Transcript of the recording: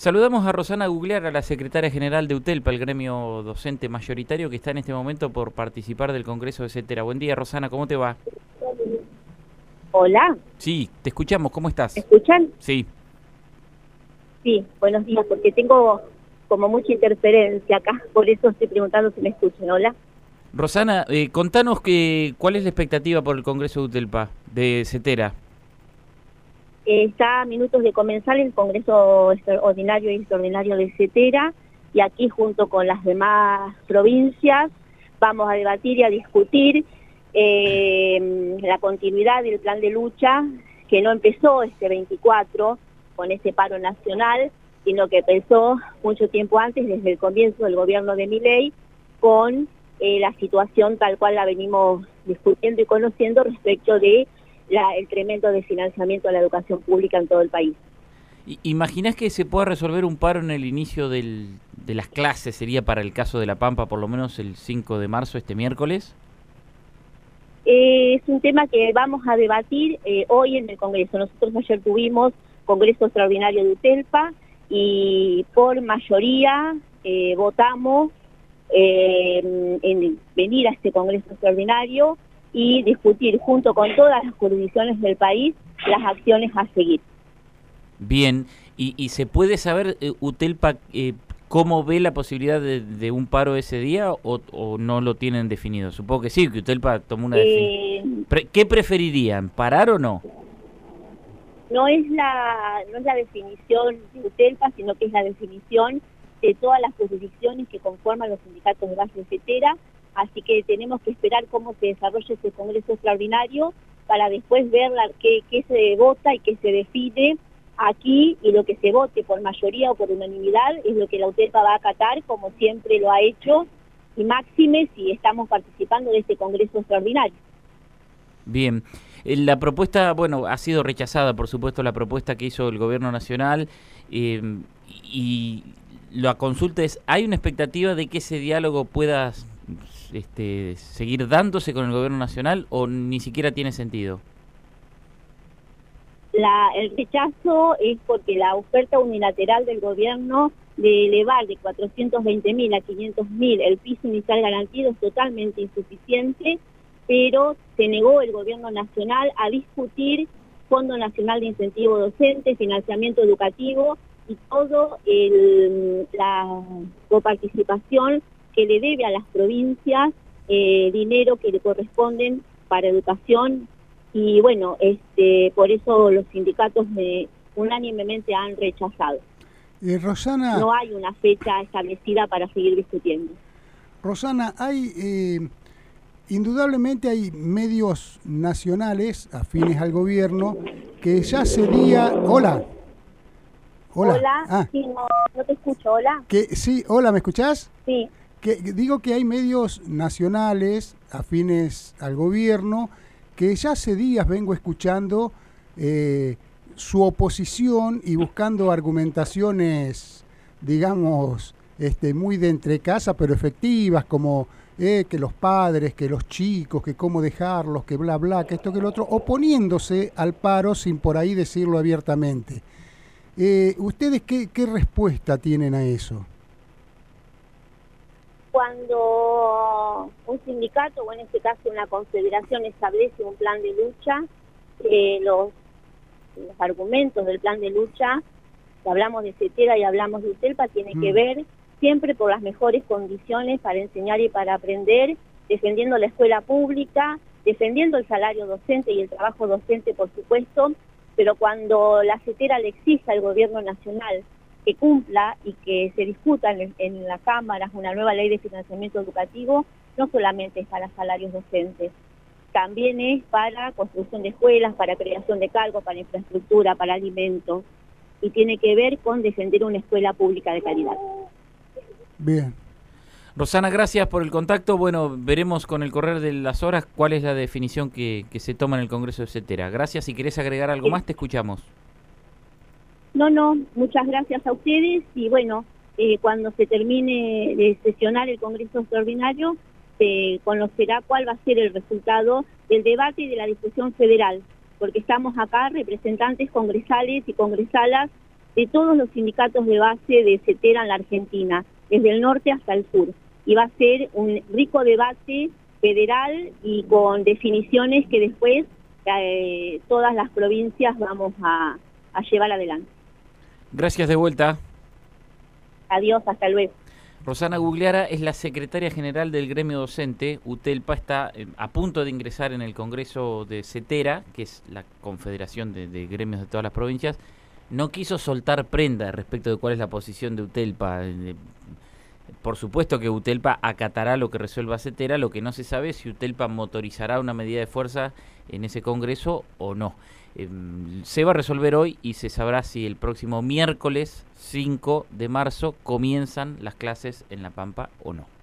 Saludamos a Rosana Guglear, a la secretaria general de UTELPA, el gremio docente mayoritario que está en este momento por participar del Congreso de CETERA. Buen día, Rosana, ¿cómo te va? Hola. Sí, te escuchamos, ¿cómo estás? ¿Me escuchan? Sí. Sí, buenos días, porque tengo como mucha interferencia acá, por eso estoy preguntando si me escuchan. Hola. Rosana, eh, contanos que, cuál es la expectativa por el Congreso de UTELPA, de CETERA. Está a minutos de comenzar el Congreso Ordinario y Extraordinario de CETERA y aquí junto con las demás provincias vamos a debatir y a discutir eh, la continuidad del plan de lucha que no empezó este 24 con este paro nacional, sino que empezó mucho tiempo antes, desde el comienzo del gobierno de Miley, con eh, la situación tal cual la venimos discutiendo y conociendo respecto de el tremendo desfinanciamiento de la educación pública en todo el país. ¿Imaginas que se pueda resolver un paro en el inicio de las clases? Sería para el caso de La Pampa, por lo menos el 5 de marzo, este miércoles. Eh, es un tema que vamos a debatir eh, hoy en el Congreso. Nosotros ayer tuvimos Congreso Extraordinario de UTELPA y por mayoría eh, votamos en venir a este Congreso Extraordinario y discutir junto con todas las jurisdicciones del país las acciones a seguir. Bien, ¿y, se puede saber, UTELPA, ¿Cómo ve la posibilidad de, un paro ese día o, no lo tienen definido? Supongo que sí, que usted tomó una definición. Eh, ¿Qué preferirían, parar o no? No es la no es la definición de UTELPA, sino que es la definición de todas las jurisdicciones que conforman los sindicatos de base etcétera. Así que tenemos que esperar cómo se desarrolla ese congreso extraordinario para después ver qué, qué se vota y qué se define aquí y lo que se vote por mayoría o por unanimidad es lo que la UTELPA va a acatar, como siempre lo ha hecho, y máxime si estamos participando de este Congreso Extraordinario. Bien. Eh, la propuesta, bueno, ha sido rechazada, por supuesto, la propuesta que hizo el Gobierno Nacional eh, y la consulta es, ¿hay una expectativa de que ese diálogo pueda este, seguir dándose con el Gobierno Nacional o ni siquiera tiene sentido? el rechazo es porque la oferta unilateral del gobierno de elevar de 420 mil a 500 mil el piso inicial garantido es totalmente insuficiente, pero se negó el gobierno nacional a discutir Fondo Nacional de Incentivo Docente, financiamiento educativo y todo la coparticipación que le debe a las provincias eh, dinero que le corresponden para educación y bueno, este, por eso los sindicatos unánimemente han rechazado. Eh, Rosana... No hay una fecha establecida para seguir discutiendo. Rosana, hay... Eh, indudablemente hay medios nacionales afines al gobierno que ya sería... Hola. Hola. Hola. Ah. Sí, no, te escucho. Hola. Que, sí, hola, ¿me escuchás? Sí. Que, digo que hay medios nacionales afines al gobierno que ya hace días vengo escuchando eh, su oposición y buscando argumentaciones, digamos, este, muy de entrecasa, pero efectivas, como eh, que los padres, que los chicos, que cómo dejarlos, que bla, bla, que esto, que lo otro, oponiéndose al paro sin por ahí decirlo abiertamente. Eh, ¿Ustedes qué respuesta tienen a eso? Cuando un sindicato, o en este caso una confederación, establece un plan de lucha, eh, los, argumentos del plan de lucha, si hablamos de CETERA y hablamos de UTELPA, tiene que mm. ver siempre por las mejores condiciones para enseñar y para aprender, defendiendo la escuela pública, defendiendo el salario docente y el trabajo docente, por supuesto, pero cuando la CETERA le exige al gobierno nacional que cumpla y que se discuta en, la Cámara una nueva ley de financiamiento educativo, no solamente es para salarios docentes, también es para construcción de escuelas, para creación de cargos, para infraestructura, para alimentos, y tiene que ver con defender una escuela pública de calidad. Bien. Rosana, gracias por el contacto. Bueno, veremos con el correr de las horas cuál es la definición que, se toma en el Congreso, etcétera. Gracias. Si querés agregar algo más, te escuchamos. No, no, muchas gracias a ustedes y bueno, eh, cuando se termine de sesionar el Congreso Extraordinario, se conocerá cuál va a ser el resultado del debate y de la discusión federal, porque estamos acá representantes congresales y congresalas de todos los sindicatos de base de CETERA en la Argentina, desde el norte hasta el sur. Y va a ser un rico debate federal y con definiciones que después eh, todas las provincias vamos a llevar adelante. Gracias de vuelta. Adiós, hasta luego. Rosana Gugliara es la secretaria general del gremio docente. UTELPA está eh, a punto de ingresar en el Congreso de CETERA, que es la confederación de, de, gremios de todas las provincias. No quiso soltar prenda respecto de cuál es la posición de UTELPA. Por supuesto que UTELPA acatará lo que resuelva CETERA, lo que no se sabe es si UTELPA motorizará una medida de fuerza en ese Congreso o no. Eh, se va a resolver hoy y se sabrá si el próximo miércoles 5 de marzo comienzan las clases en La Pampa o no.